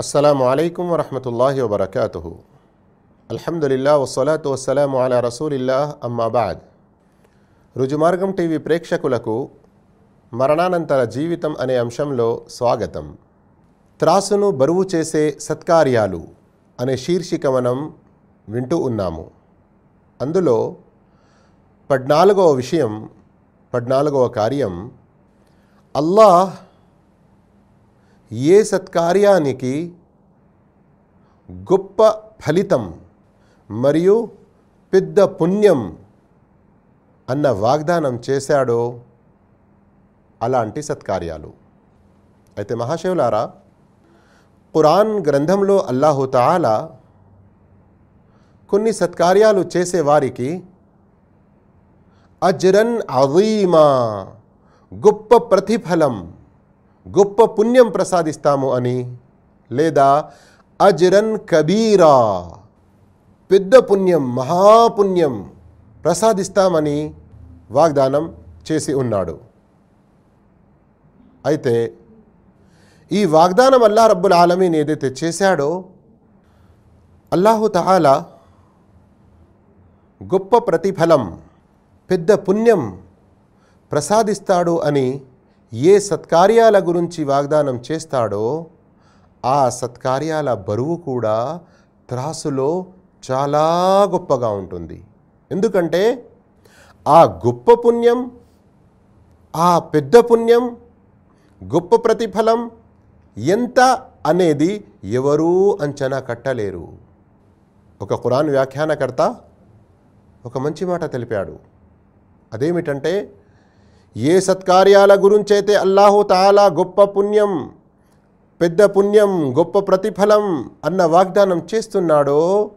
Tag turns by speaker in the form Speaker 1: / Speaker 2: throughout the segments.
Speaker 1: అస్సలం అయికం వరహతుల్లా వబర్కాతు అల్హమ్దుల్లా వసలాతు వసలాం అలా రసూలిల్లా అమ్మాబాద్ రుజుమార్గం టీవీ ప్రేక్షకులకు మరణానంతర జీవితం అనే అంశంలో స్వాగతం. త్రాసును బరువు చేసే సత్కార్యాలు అనే శీర్షిక మనం వింటూ ఉన్నాము. అందులో పద్నాలుగవ విషయం పద్నాలుగవ కార్యం అల్లాహ్ ఏ సత్కార్యానికి గొప్ప ఫలితం మరియు పెద్ద పుణ్యం అన్న వాగ్దానం చేశాడో అలాంటి సత్కార్యాలు. అయితే మహాశివులారా ఖురాన్ గ్రంథంలో అల్లాహుతాల కొన్ని సత్కార్యాలు చేసేవారికి అజరన్ అజ్రన్ అజీమా గొప్ప ప్రతిఫలం గొప్ప పుణ్యం ప్రసాదిస్తాము అని లేదా అజ్రన్ కబీరా పెద్ద పుణ్యం మహాపుణ్యం ప్రసాదిస్తామని వాగ్దానం చేసి ఉన్నాడు. అయితే ఈ వాగ్దానం అల్లా రబ్బుల్ ఆలమీన్ ఏదైతే చేశాడో అల్లాహు తహాలా గొప్ప ప్రతిఫలం పెద్ద పుణ్యం ప్రసాదిస్తాడు అని ఏ సత్కార్యాల గురించి వాగ్దానం చేస్తాడో ఆ సత్కార్యాల బరువు కూడా త్రాసులో చాలా గొప్పగా ఉంటుంది. ఎందుకంటే ఆ గొప్ప పుణ్యం ఆ పెద్ద పుణ్యం గొప్ప ప్రతిఫలం ఎంత అనేది ఎవరూ అంచనా కట్టలేరు. ఒక ఖురాన్ వ్యాఖ్యానకర్త ఒక మంచి మాట తెలిపాడు. అదేమిటంటే ఏ సత్కార్యాల గురించైతే అల్లాహు తాలా గొప్ప పుణ్యం పెద్ద పుణ్యం గొప్ప ప్రతిఫలం అన్న వాగ్దానం చేస్తున్నాడో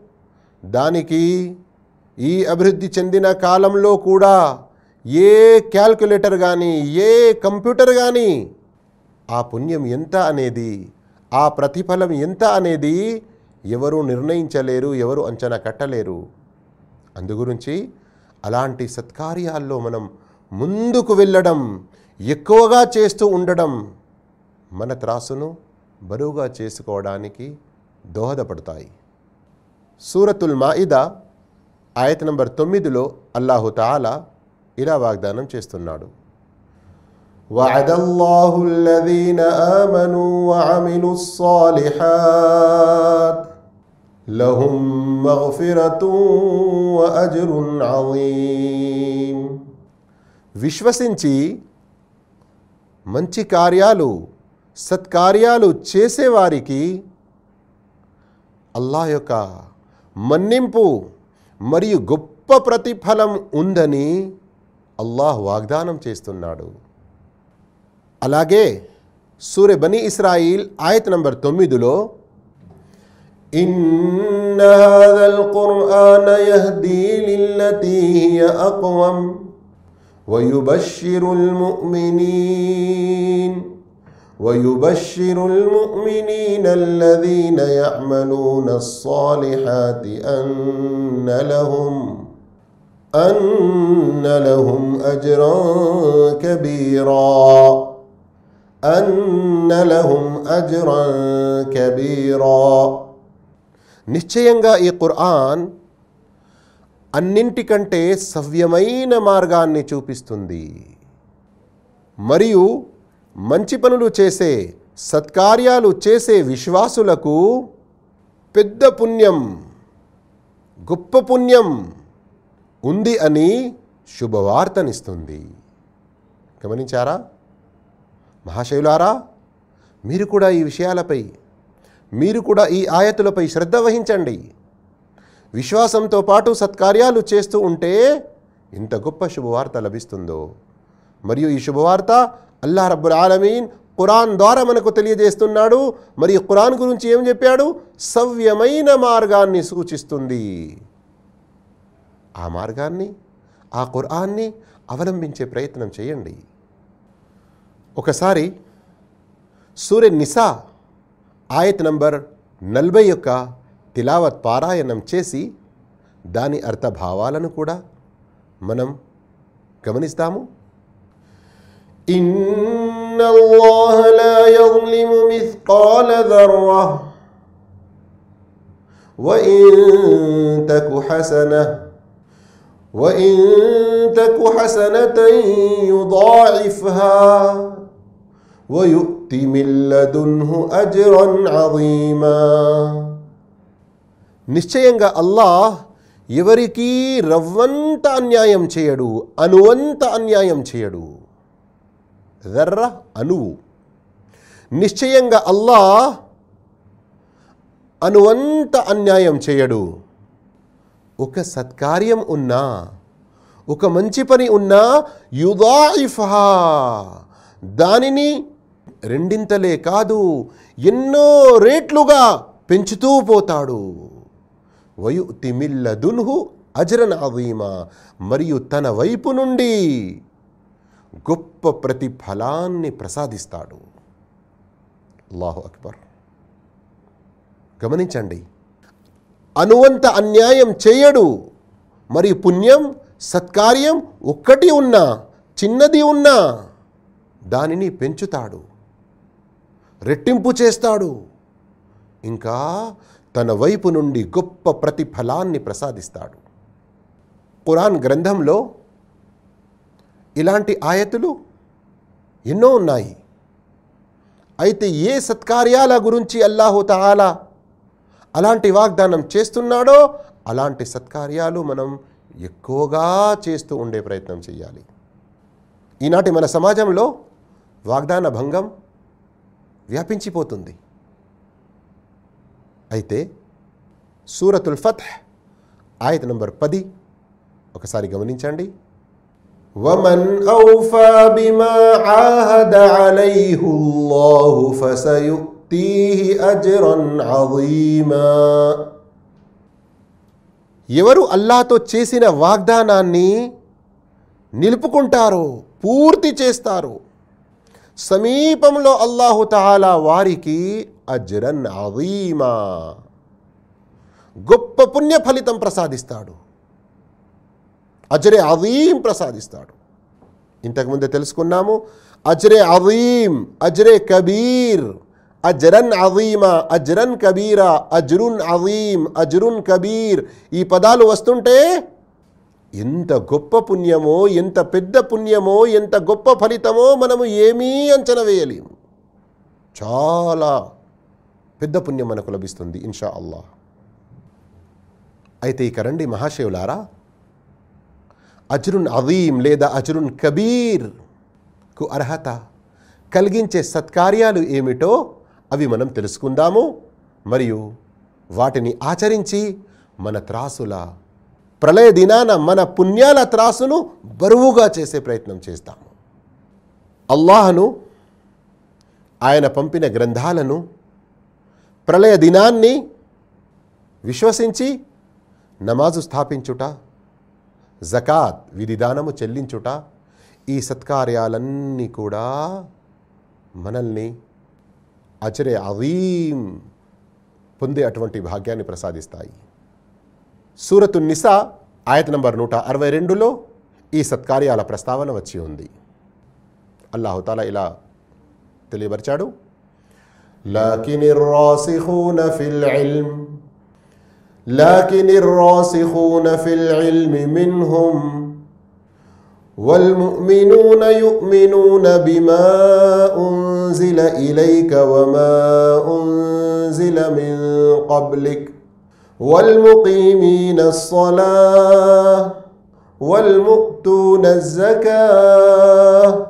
Speaker 1: దానికి ఈ అభివృద్ధి చెందిన కాలంలో కూడా ఏ క్యాల్కులేటర్ కానీ ఏ కంప్యూటర్ కానీ ఆ పుణ్యం ఎంత అనేది ఆ ప్రతిఫలం ఎంత అనేది ఎవరు నిర్ణయించలేరు ఎవరు అంచనా కట్టలేరు. అందుగురించి అలాంటి సత్కార్యాల్లో మనం ముందుకు వెళ్ళడం ఎక్కువగా చేస్తూ ఉండడం మన త్రాసును బరువుగా చేసుకోవడానికి దోహదపడతాయి సూరతుల్ మాయిదా ఆయత నంబర్ తొమ్మిదిలో అల్లాహు తాలా ఇలా వాగ్దానం చేస్తున్నాడు وعد الله الذين آمنوا وعملوا الصالحات لهم مغفرة وأجر عظيم విశ్వసించి మంచి కార్యాలు సత్కార్యాలు చేసేవారికి అల్లాహ్ యొక్క మన్నింపు మరియు గొప్ప ప్రతిఫలం ఉందని అల్లాహ్ వాగ్దానం చేస్తున్నాడు. అలాగే సూర్య బని ఇస్రాయిల్ ఆయత్ నంబర్ తొమ్మిదిలో إن ويبشر المؤمنين ويبشر المؤمنين الذين يعملون الصالحات أن لهم أن لهم أجرا كبيرا أن لهم أجرا كبيرا నిశ్చయంగా ఈ ఖుర్ఆన్ అన్నింటికంటే సవ్యమైన మార్గాన్ని చూపిస్తుంది. మరియు మంచి పనులు చేసే సత్కార్యాలు చేసే విశ్వాసులకు పెద్ద పుణ్యం గొప్ప పుణ్యం ఉంది అని శుభవార్తనిస్తుంది. గమనించారా? మహాశైలారా మీరు కూడా ఈ విషయాలపై మీరు కూడా ఈ ఆయతులపై శ్రద్ధ వహించండి. విశ్వాసంతో పాటు సత్కార్యాలు చేస్తూ ఉంటే ఇంత గొప్ప శుభవార్త లభిస్తుందో. మరియు ఈ శుభవార్త అల్లాహ్ రబ్బుల్ ఆలమీన్ ఖురాన్ ద్వారా మనకు తెలియజేస్తున్నాడు. మరియు ఖురాన్ గురించి ఏం చెప్పాడు? సవ్యమైన మార్గాన్ని సూచిస్తుంది. ఆ మార్గాన్ని ఆ ఖురాన్ని అవలంబించే ప్రయత్నం చేయండి. ఒకసారి సూర్య నిసా ఆయత్ నంబర్ నలభై యొక్క తిలావత్ పారాయణం చేసి దాని అర్థభావాలను కూడా మనం గమనిస్తాము إن الله لا يظلم مثقال ذرة وإن تك حسنة وإن تك حسنة يضاعفها ويؤت من لدنه أجرا عظيما నిశ్చయంగా అల్లాహ్ ఎవరికీ రవ్వంత అన్యాయం చేయడు అనువంత అన్యాయం చేయడు. దర్ర అనువు నిశ్చయంగా అల్లాహ్ అనువంత అన్యాయం చేయడు. ఒక సత్కార్యం ఉన్నా ఒక మంచి పని ఉన్నా యుదాయిఫా దానిని రెండింతలే కాదు ఎన్నో రేట్లుగా పెంచుతూ పోతాడు. వయుతి మిల్లదున్హు అజరన్ అవీమా మరియు తన వైపు నుండి గొప్ప ప్రతిఫలాన్ని ప్రసాదిస్తాడు. అల్లాహు అక్బర్. గమనించండి. అనువంత అన్యాయం చేయడు. మరియు పుణ్యం సత్కార్యం ఒక్కటి ఉన్నా చిన్నది ఉన్నా దానిని పెంచుతాడు. రెట్టింపు చేస్తాడు. ఇంకా తన వైపు నుండి గొప్ప ప్రతిఫలాన్ని ప్రసాదిస్తాడు. ఖురాన్ గ్రంథంలో ఇలాంటి ఆయతులు ఎన్నో ఉన్నాయి. అయితే ఏ సత్కార్యాల గురించి అల్లాహుతాలా అలాంటి వాగ్దానం చేస్తున్నాడో అలాంటి సత్కార్యాలు మనం ఎక్కువగా చేస్తూ ఉండే ప్రయత్నం చేయాలి. ఈనాటి మన సమాజంలో వాగ్దాన భంగం వ్యాపించిపోతుంది. అయితే సూరతుల్ ఫత్హ్ ఆయత నంబర్ పది. ఒకసారి గమనించండి. వమన్ ఎవరు అల్లాతో చేసిన వాగ్దానాన్ని నిలుపుకుంటారో పూర్తి చేస్తారో సమీపంలో అల్లాహుతాలా వారికి అజ్రన్ అదీమా గొప్ప పుణ్య ఫలితం ప్రసాదిస్తాడు. అజరే అదీం ప్రసాదిస్తాడు. ఇంతకుముందే తెలుసుకున్నాము అజరే అదీం అజరే కబీర్ అజరన్ అదీమా అజరన్ కబీరా అజ్రున్ అదీం అజ్రున్ కబీర్ ఈ పదాలు వస్తుంటే ఎంత గొప్ప పుణ్యమో ఎంత పెద్ద పుణ్యమో ఎంత గొప్ప ఫలితమో మనము ఏమీ అంచనా వేయలేము. చాలా పెద్ద పుణ్యం మనకు లభిస్తుంది ఇన్షా అల్లాహ్ అయితే ఇక రండి మహాశివులారా అజ్రున్ అదీం లేదా అజ్రున్ కబీర్కు అర్హత కలిగించే సత్కార్యాలు ఏమిటో అవి మనం తెలుసుకుందాము మరియు వాటిని ఆచరించి మన త్రాసుల ప్రళయ దినాన మన పుణ్యాల త్రాసును బరువుగా చేసే ప్రయత్నం చేస్తాము. అల్లాహను ఆయన పంపిన గ్రంథాలను ప్రళయ దినాన్ని విశ్వసించి నమాజు స్థాపించుట జకాత్ విధిదానము చెల్లించుట ఈ సత్కార్యాలన్నీ కూడా మనల్ని అచరే అవీం పొందే అటువంటి భాగ్యాన్ని ప్రసాదిస్తాయి. సూరతు నిసా ఆయత నంబర్ నూట అరవై రెండులో ఈ సత్కార్యాల ప్రస్తావన వచ్చి ఉంది. అల్లాహుతాలా ఇలా తెలియపరిచాడు. لكن الراسخون في العلم لكن الراسخون في العلم منهم والمؤمنون يؤمنون بما أنزل إليك وما أنزل من قبلك والمقيمين الصلاة والمؤتون الزكاة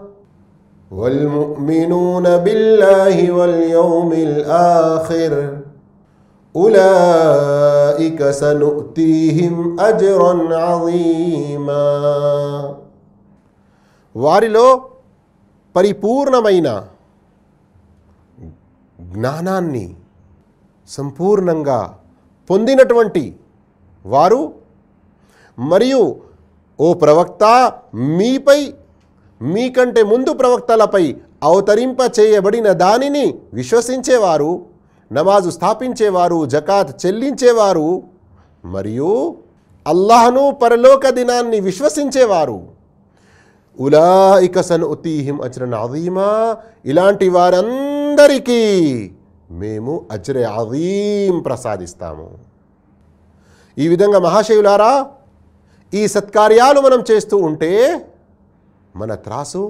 Speaker 1: والمؤمنون بالله واليوم الآخر أولئك سنؤتيهم أجرا عظيما వారిలో పరిపూర్ణమైన జ్ఞానాన్ని సంపూర్ణంగా పొందినటువంటి వారు మరియు ఓ ప్రవక్త మీపై మీకంటే ముందు ప్రవక్తలపై అవతరింప చేయబడిన దానిని విశ్వసించేవారు నమాజు స్థాపించేవారు జకాత్ చెల్లించేవారు మరియు అల్లాహను పరలోక దినాన్ని విశ్వసించేవారు. ఉలాయిక సన్ ఉతీహిం అజ్రన్ అదీమా ఇలాంటి వారందరికీ మేము అజ్రే అదీం ప్రసాదిస్తాము. ఈ విధంగా మహాశయులారా ఈ సత్కార్యాలు మనం చేస్తూ ఉంటే మన త్రాసు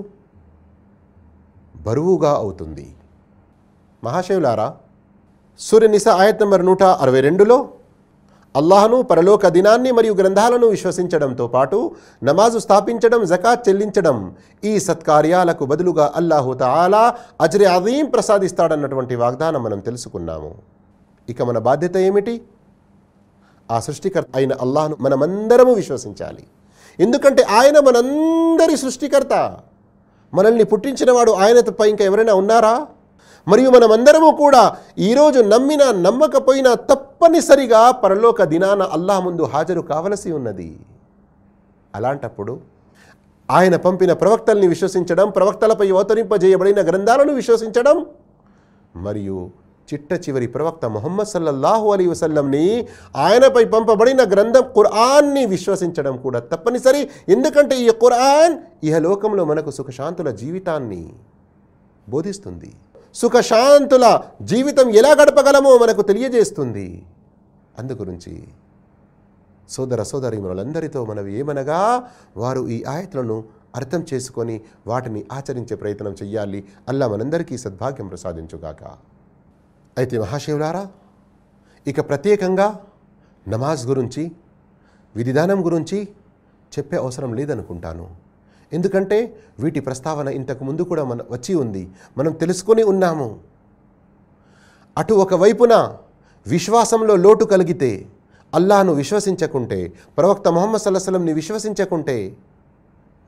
Speaker 1: బరువుగా అవుతుంది. మహాశివులారా సూర్యనిస ఆయత్ నంబర్ నూట అరవై రెండులో అల్లాహను పరలోక దినాన్ని మరియు గ్రంథాలను విశ్వసించడంతో పాటు నమాజు స్థాపించడం జకాత్ చెల్లించడం ఈ సత్కార్యాలకు బదులుగా అల్లాహు తాలా అజరి అదీం ప్రసాదిస్తాడన్నటువంటి వాగ్దానం మనం తెలుసుకున్నాము. ఇక మన బాధ్యత ఏమిటి? ఆ సృష్టికర్త అయిన అల్లాహను మనమందరము విశ్వసించాలి. ఎందుకంటే ఆయన మనందరి సృష్టికర్త. మనల్ని పుట్టించినవాడు ఆయన తప్ప ఇంకా ఎవరైనా ఉన్నారా? మరియు మనమందరము కూడా ఈరోజు నమ్మినా నమ్మకపోయినా తప్పనిసరిగా పరలోక దినాన అల్లాహ్ ముందు హాజరు కావలసి ఉన్నది. అలాంటప్పుడు ఆయన పంపిన ప్రవక్తల్ని విశ్వసించడం ప్రవక్తలపై అవతరింపజేయబడిన గ్రంథాలను విశ్వసించడం మరియు చిట్ట చివరి ప్రవక్త మొహమ్మద్ సల్లల్లాహు అలీ వసల్లంని ఆయనపై పంపబడిన గ్రంథం ఖురాన్ని విశ్వసించడం కూడా తప్పనిసరి. ఎందుకంటే ఈ ఖురాన్ ఇహలోకంలో మనకు సుఖశాంతుల జీవితాన్ని బోధిస్తుంది. సుఖశాంతుల జీవితం ఎలా గడపగలమో మనకు తెలియజేస్తుంది. అందుగురించి సోదర సోదరీమణులందరితో మనవి ఏమనగా వారు ఈ ఆయతలను అర్థం చేసుకొని వాటిని ఆచరించే ప్రయత్నం చెయ్యాలి. అల్లా మనందరికీ సద్భాగ్యం ప్రసాదించుగాక. అయితే మహాశివులారా ఇక ప్రత్యేకంగా నమాజ్ గురించి విధిదానం గురించి చెప్పే అవసరం లేదనుకుంటాను. ఎందుకంటే వీటి ప్రస్తావన ఇంతకు ముందు కూడా మన వచ్చి ఉంది. మనం తెలుసుకొని ఉన్నాము. అటు ఒకవైపున విశ్వాసంలో లోటు కలిగితే అల్లాను విశ్వసించకుంటే ప్రవక్త మొహమ్మద్ సల్లాహంని విశ్వసించకుంటే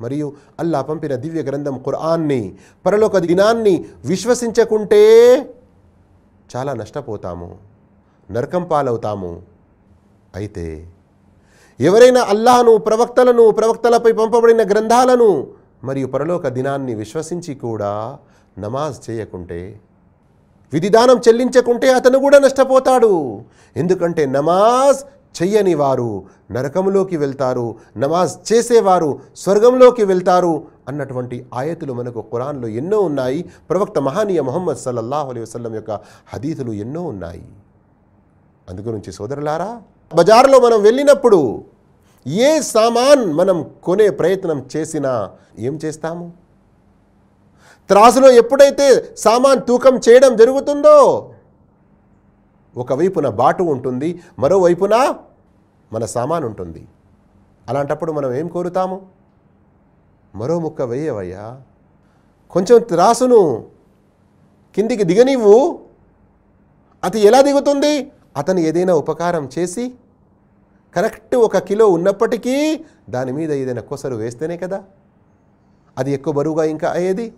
Speaker 1: మరియు అల్లా పంపిన దివ్య గ్రంథం ఖురాన్ని పరలోక దినాన్ని విశ్వసించకుంటే చాలా నష్టపోతాము నరకం పాలవుతాము. అయితే ఎవరైనా అల్లాహను ప్రవక్తలను ప్రవక్తలపై పంపబడిన గ్రంథాలను మరియు పరలోక దినాన్ని విశ్వసించి కూడా నమాజ్ చేయకుంటే విధిదానం చెల్లించకుంటే అతను కూడా నష్టపోతాడు. ఎందుకంటే నమాజ్ చెయ్యని వారు నరకంలోకి వెళ్తారు నమాజ్ చేసేవారు స్వర్గంలోకి వెళ్తారు అన్నటువంటి ఆయతులు మనకు ఖురాన్లో ఎన్నో ఉన్నాయి. ప్రవక్త మహానీయ మొహమ్మద్ సల్లల్లాహు అలీ వసల్లం యొక్క హదీతులు ఎన్నో ఉన్నాయి. అందుగురించి సోదరులారా బజార్లో మనం వెళ్ళినప్పుడు ఏ సామాన్ మనం కొనే ప్రయత్నం చేసినా ఏం చేస్తాము? త్రాసులో ఎప్పుడైతే సామాన్ తూకం చేయడం జరుగుతుందో ఒకవైపున బాటు ఉంటుంది మరోవైపున మన సామాన్ ఉంటుంది. అలాంటప్పుడు మనం ఏం కోరుతాము? మరో ముక్క వేయవయ్యా. కొంచెం త్రాసును కిందికి దిగనివ్వు. అది ఎలా దిగుతుంది? అతను ఏదైనా ఉపకారం చేసి కరెక్ట్ ఒక కిలో ఉన్నప్పటికీ దాని మీద ఏదైనా కొసరు వేస్తేనే కదా. అది ఎక్కువ బరువుగా ఇంకా అయ్యేది?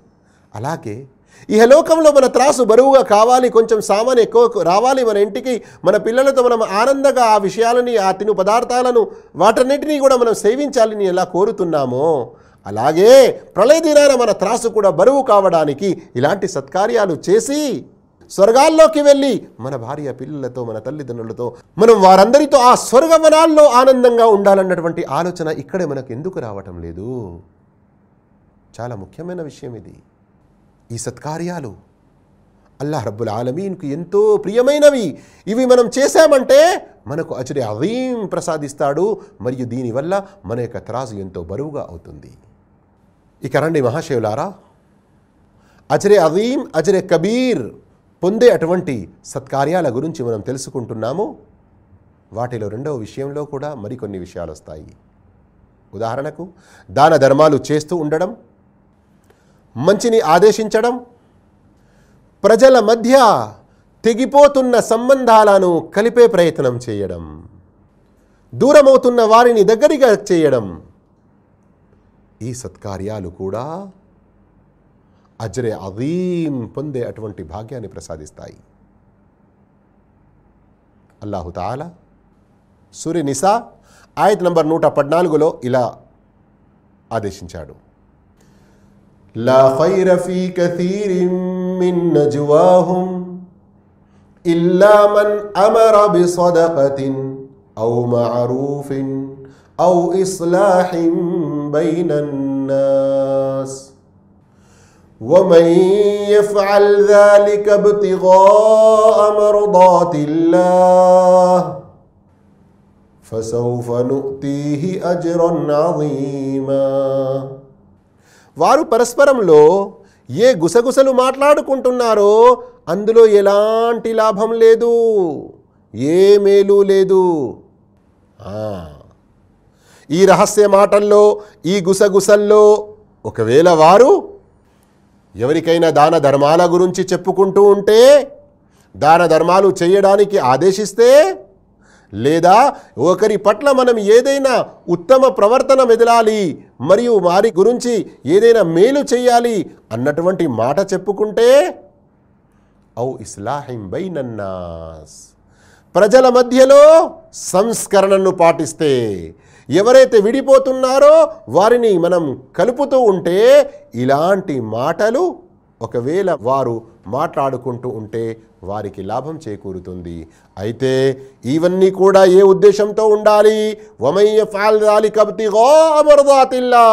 Speaker 1: అలాగే ఇహలోకంలో మన త్రాసు బరువుగా కావాలి కొంచెం సామాన్ ఎక్కువ రావాలి మన ఇంటికి మన పిల్లలతో మనం ఆనందంగా ఆ విషయాలని ఆ తిను పదార్థాలను వాటన్నిటినీ కూడా మనం సేవించాలని ఎలా కోరుతున్నామో అలాగే ప్రళయదినాన మన త్రాసు కూడా బరువు కావడానికి ఇలాంటి సత్కార్యాలు చేసి స్వర్గాల్లోకి వెళ్ళి మన భార్య పిల్లలతో మన తల్లిదండ్రులతో మనం వారందరితో ఆ స్వర్గవనాల్లో ఆనందంగా ఉండాలన్నటువంటి ఆలోచన ఇక్కడే మనకు ఎందుకు రావటం లేదు? చాలా ముఖ్యమైన విషయం ఇది. ఈ సత్కార్యాలు అల్లాహ్ రబ్బుల్ ఆలమీన్కు ఎంతో ప్రియమైనవి. ఇవి మనం చేశామంటే మనకు అచరి అవీం ప్రసాదిస్తాడు. మరియు దీనివల్ల మన యొక్క త్రాసు ఎంతో బరువుగా అవుతుంది. ఇక రండి మహాశివులారా అజరే అదీం అజరే కబీర్ పొందే అటువంటి సత్కార్యాల గురించి మనం తెలుసుకుంటున్నాము. వాటిలో రెండవ విషయంలో కూడా మరికొన్ని విషయాలు వస్తాయి. ఉదాహరణకు దాన ధర్మాలు చేస్తూ ఉండడం మంచిని ఆదేశించడం ప్రజల మధ్య తెగిపోతున్న సంబంధాలను కలిపే ప్రయత్నం చేయడం దూరమవుతున్న వారిని దగ్గరిగా చేయడం ఈ సత్కార్యాలు కూడా అజ్రే అదీం పొందే అటువంటి భాగ్యాన్ని ప్రసాదిస్తాయి అల్లాహు తాలా సూర్య నిసా ఆయత్ నంబర్ నూట పద్నాలుగులో ఇలా ఆదేశించాడు لا خير في كثير من نجواهم إلا من أمر بصدقة أو معروف أو إصلاح بين الناس ومن يفعل ذلك ابتغاء مرضات الله فسوف نؤتيه أجرا عظيما వారు పరస్పరంలో ఏ గుసగుసలు మాట్లాడుకుంటున్నారో అందులో ఎలాంటి లాభం లేదు ఏ మేలు లేదు ఆ, ఈ రహస్య మాటల్లో ఈ గుసగుసల్లో ఒకవేళ వారు ఎవరికైనా దాన ధర్మాల గురించి చెప్పుకుంటూ ఉంటే దాన ధర్మాలు చేయడానికి ఆదేశిస్తే లేదా ఒకరి పట్ల మనం ఏదైనా ఉత్తమ ప్రవర్తన మెదలాలి మరియు వారి గురించి ఏదైనా మేలు చేయాలి అన్నటువంటి మాట చెప్పుకుంటే ఔ ఇస్లాహిం బైనన్నాస్ ప్రజల మధ్యలో సంస్కరణను పాటిస్తే ఎవరైతే విడిపోతున్నారో వారిని మనం కలుపుతూ ఉంటే ఇలాంటి మాటలు ఒకవేళ వారు మాట్లాడుకుంటూ ఉంటే వారికి లాభం చేకూరుతుంది. అయితే ఇవన్నీ కూడా ఏ ఉద్దేశంతో ఉండాలి? వమయ్య ఫాల్ అమరదాతిల్లా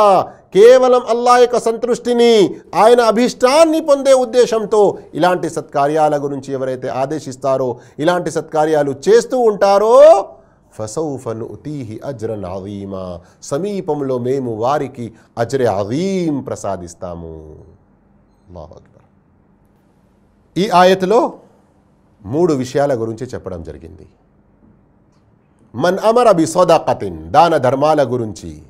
Speaker 1: కేవలం అల్లా యొక్క సంతృష్టిని ఆయన అభిష్టాన్ని పొందే ఉద్దేశంతో ఇలాంటి సత్కార్యాల గురించి ఎవరైతే ఆదేశిస్తారో ఇలాంటి సత్కార్యాలు చేస్తూ ఉంటారో ఫసౌఫను ఉతీహి అజ్రన్ అవీమా సమీపంలో మేము వారికి అజ్రె అవీం ప్రసాదిస్తాము. అక్బర్. ఈ ఆయతలో మూడు విషయాల గురించి చెప్పడం జరిగింది. మన్ అమర బి సోదాకతిన్ దాన ధర్మాల గురించి.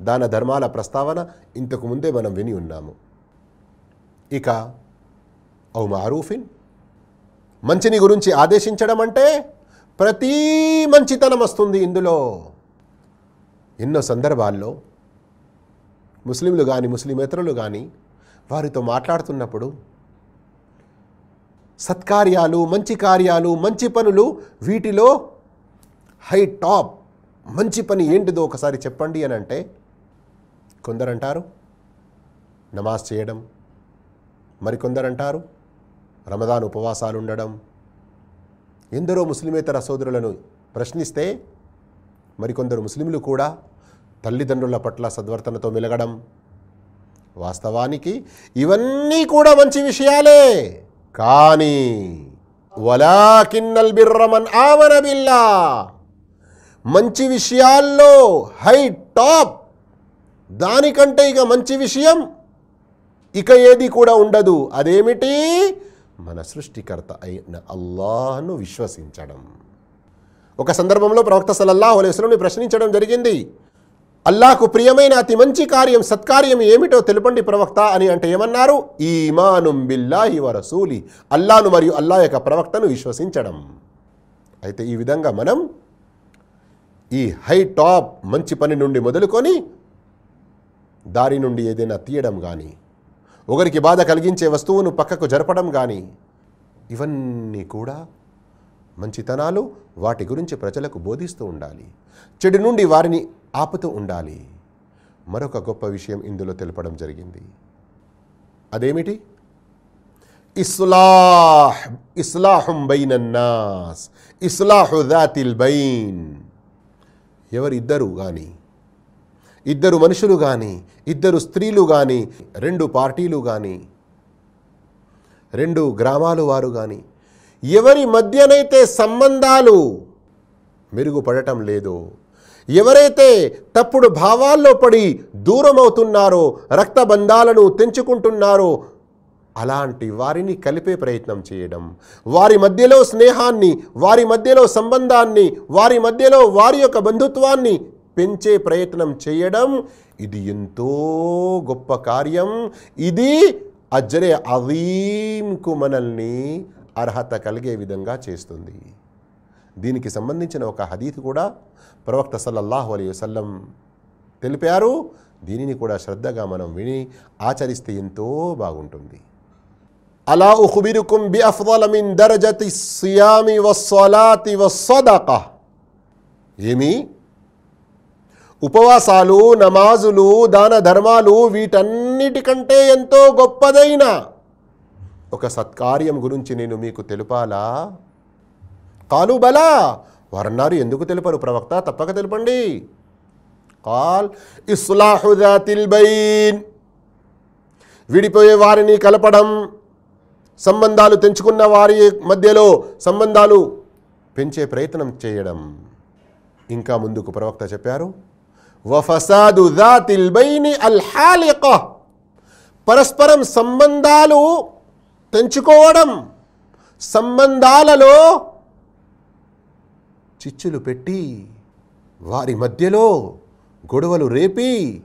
Speaker 1: దాన ధర్మాల ప్రస్తావన ఇంతకు ముందే మనం విని ఉన్నాము. ఇక ఔ మారూఫిన్ మంచిని గురించి ఆదేశించడం అంటే ప్రతీ మంచితనం వస్తుంది ఇందులో. ఎన్నో సందర్భాల్లో ముస్లింలు కానీ ముస్లిమేతరులు కానీ వారితో మాట్లాడుతున్నప్పుడు సత్కార్యాలు మంచి కార్యాలు మంచి పనులు వీటిలో హై టాప్ మంచి పని ఏంటిదో ఒకసారి చెప్పండి అని అంటే కొందరంటారు నమాజ్ చేయడం. మరికొందరంటారు రమదాన్ ఉపవాసాలు ఉండడం ఎందరో ముస్లిమేతర సోదరులను ప్రశ్నిస్తే మరికొందరు ముస్లింలు కూడా తల్లిదండ్రుల పట్ల సద్వర్తనతో మెలగడం వాస్తవానికి ఇవన్నీ కూడా మంచి విషయాలే. కానీ వలాకిన్నల్ బిర్రమన్ ఆమన మంచి విషయాల్లో హై టాప్. దానికంటే ఇక మంచి విషయం ఇక ఏది కూడా ఉండదు. అదేమిటి? మన సృష్టికర్త అయిన అల్లాహను విశ్వసించడం. ఒక సందర్భంలో ప్రవక్త సల్లల్లాహు అలైహి ప్రశ్నించడం జరిగింది. అల్లాహకు ప్రియమైన అతి మంచి కార్యం సత్కార్యం ఏమిటో తెలుపండి ప్రవక్త అని అంటే ఏమన్నారు? ఈమానుం బిల్లాహి వరసూలి అల్లాను మరియు అల్లా యొక్క ప్రవక్తను విశ్వసించడం. అయితే ఈ విధంగా మనం ఈ హై టాప్ మంచి పని నుండి మొదలుకొని దారి నుండి ఏదైనా తీయడం కానీ ఒకరికి బాధ కలిగించే వస్తువును పక్కకు జరపడం కానీ ఇవన్నీ కూడా మంచితనాలు వాటి గురించి ప్రజలకు బోధిస్తూ ఉండాలి. చెడు నుండి వారిని ఆపుతూ ఉండాలి. మరొక గొప్ప విషయం ఇందులో తెలపడం జరిగింది. అదేమిటి? ఇస్లాహ్ ఇస్లాహుం బైనన్నాస్ ఇస్లాహు దాతిల్ బైన్. ఎవరిద్దరూ కానీ ఇద్దరు మనుషులు కానీ ఇద్దరు స్త్రీలు కానీ రెండు పార్టీలు కానీ రెండు గ్రామాలు వారు కానీ ఎవరి మధ్యనైతే సంబంధాలు మెరుగుపడటం లేదో ఎవరైతే తప్పుడు భావాల్లో పడి దూరం అవుతున్నారో రక్తబంధాలను తెంచుకుంటున్నారో అలాంటి వారిని కలిపే ప్రయత్నం చేయడం వారి మధ్యలో స్నేహాన్ని వారి మధ్యలో సంబంధాన్ని వారి మధ్యలో వారి యొక్క బంధుత్వాన్ని పెంచే ప్రయత్నం చేయడం ఇది ఎంతో గొప్ప కార్యం. ఇది అజ్రే అవీంకు మనల్ని అర్హత కలిగే విధంగా చేస్తుంది. దీనికి సంబంధించిన ఒక హదీత్ కూడా ప్రవక్త సల్లల్లాహు అలీ వసల్లం తెలిపారు. దీనిని కూడా శ్రద్ధగా మనం విని ఆచరిస్తే ఎంతో బాగుంటుంది. అలా ఉహుబిరుకుం బి అఫ్వలమిన్ దరజతి సియామి వస్వలాతి వస్సదక ఏమి? ఉపవాసాలు నమాజులు దాన ధర్మాలు వీటన్నిటికంటే ఎంతో గొప్పదైన ఒక సత్కార్యం గురించి నేను మీకు తెలుపాలా? కాలు బలా! వారన్నారు ఎందుకు తెలుపరు? ప్రవక్త తప్పక తెలుపండి. కాల్ ఇస్లాహు బైన్. విడిపోయే వారిని కలపడం సంబంధాలు తెంచుకున్న వారి మధ్యలో సంబంధాలు పెంచే ప్రయత్నం చేయడం. ఇంకా ముందుకు ప్రవక్త చెప్పారు వఫసాదు దాతిల్ బైని పరస్పరం సంబంధాలు తెంచుకోవడం సంబంధాలలో చిచ్చులు పెట్టి వారి మధ్యలో గొడవలు రేపి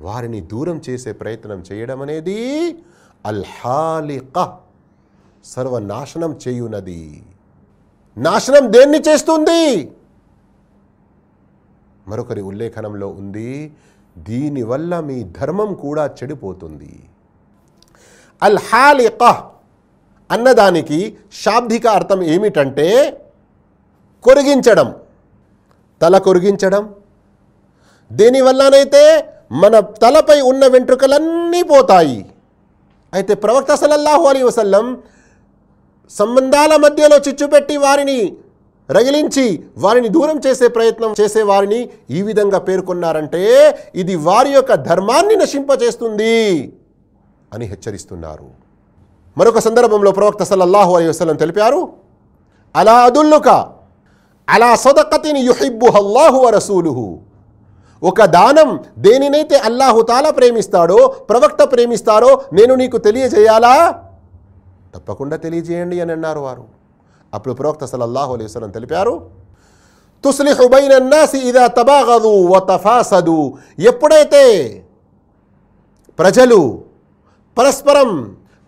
Speaker 1: వారిని దూరం చేసే ప్రయత్నం చేయడం అనేది అల్హాలిక సర్వనాశనం చేయునది. నాశనం దేన్ని చేస్తుంది? మరొకరి ఉల్లేఖనంలో ఉంది దీనివల్ల మీ ధర్మం కూడా చెడిపోతుంది. అల్ అల్హాలిక అన్నదానికి శాబ్దిక అర్థం ఏమిటంటే కొరిగించడం. తల కొరిగించడం. దేనివల్లనైతే మన తలపై ఉన్న వెంట్రుకలన్నీ పోతాయి. అయితే ప్రవక్త సలల్లాహు అలీ వసల్లం సంబంధాల మధ్యలో చిచ్చుపెట్టి వారిని రగిలించి వారిని దూరం చేసే ప్రయత్నం చేసే వారిని ఈ విధంగా పేర్కొన్నారంటే ఇది వారి యొక్క ధర్మాన్ని నశింపచేస్తుంది అని హెచ్చరిస్తున్నారు. మరొక సందర్భంలో ప్రవక్త సల్లల్లాహు అలీ వసలం తెలిపారు అలా అదుల్లుక అలా సొదకతిని యుహిబ్బు అల్లాహు వరసూలుహు ఒక దానం దేనినైతే అల్లాహుతాలా ప్రేమిస్తాడో ప్రవక్త ప్రేమిస్తారో నేను నీకు తెలియజేయాలా? తప్పకుండా తెలియజేయండి అని అన్నారు వారు. అప్పుడు ప్రవక్త సలల్లాహు అలీ వసలం తెలిపారు తుస్లిహు బైన నాసి ఇదా తబాగదు వ తఫాసదు. ఎప్పుడైతే ప్రజలు పరస్పరం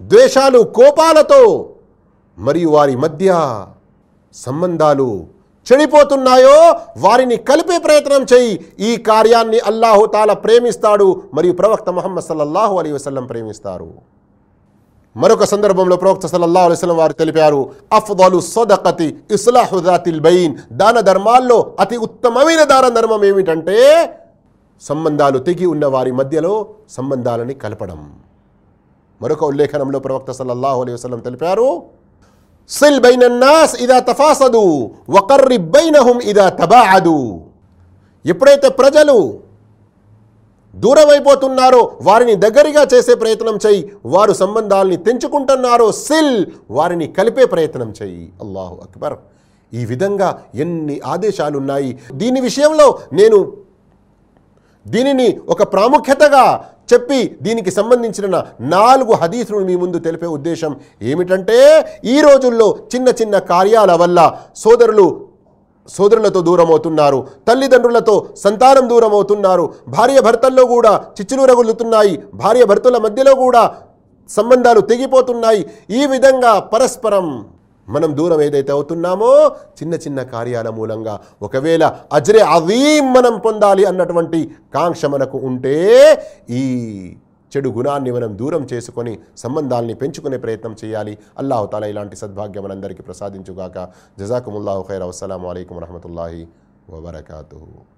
Speaker 1: ద్వేషాలు కోపాలతో మరియు వారి మధ్య సంబంధాలు చెడిపోతున్నాయో వారిని కలిపే ప్రయత్నం చేయి. ఈ కార్యాన్ని అల్లాహు తాలా ప్రేమిస్తాడు మరియు ప్రవక్త మొహమ్మద్ సల్లల్లాహు అలీ వసల్లం ప్రేమిస్తారు. మరొక సందర్భంలో ప్రవక్త సల్లల్లా అలైహి వారు తెలిపారు అఫ్దలు సొదకతి ఇస్లాహుదాతిల్ బయిన్. దాన ధర్మాల్లో అతి ఉత్తమమైన దాన ధర్మం ఏమిటంటే సంబంధాలు తెగి ఉన్న వారి మధ్యలో సంబంధాలని కలపడం. మరొక ఉల్లేఖనంలో ప్రవక్త సల్లల్లాహు అలైహి వసలం తెలిపారు సిల్ బైనన్నాస్ ఇదా తఫాసదు ఒకర్రి బైనహుం ఇదా తబాఅదు. ఎప్పుడైతే ప్రజలు దూరమైపోతున్నారో. వారిని దగ్గరగా చేసే ప్రయత్నం చేయి. వారు సంబంధాలని తెంచుకుంటున్నారో సిల్. వారిని కలిపే ప్రయత్నం చేయి. అల్లాహు అక్బర్. ఈ విధంగా ఎన్ని ఆదేశాలు ఉన్నాయి దీని విషయంలో నేను దీనిని ఒక ప్రాముఖ్యతగా చెప్పి దీనికి సంబంధించిన నాలుగు హదీసులు మీ ముందు తెలిపే ఉద్దేశం ఏమిటంటే ఈ రోజుల్లో చిన్న చిన్న కార్యాల వల్ల సోదరులు సోదరులతో దూరం అవుతున్నారు తల్లిదండ్రులతో సంతానం దూరం అవుతున్నారు భార్య భర్తల్లో కూడా చిచ్చులు రగులుతున్నాయి భార్య భర్తల మధ్యలో కూడా సంబంధాలు తెగిపోతున్నాయి. ఈ విధంగా పరస్పరం మనం దూరం ఏదైతే అవుతున్నామో చిన్న చిన్న కార్యాల మూలంగా ఒకవేళ అజ్రే అవీం మనం పొందాలి అన్నటువంటి కాంక్ష మనకు ఉంటే ఈ చెడు గుణాన్ని మనం దూరం చేసుకొని సంబంధాల్ని పెంచుకునే ప్రయత్నం చేయాలి. అల్లాహతాల ఇలాంటి సద్భాగ్యం మనందరికీ ప్రసాదించుగాక. జజాకుముల్లాహు ఖైర్. అస్సలం అయికం వరహమూల వబర్కూ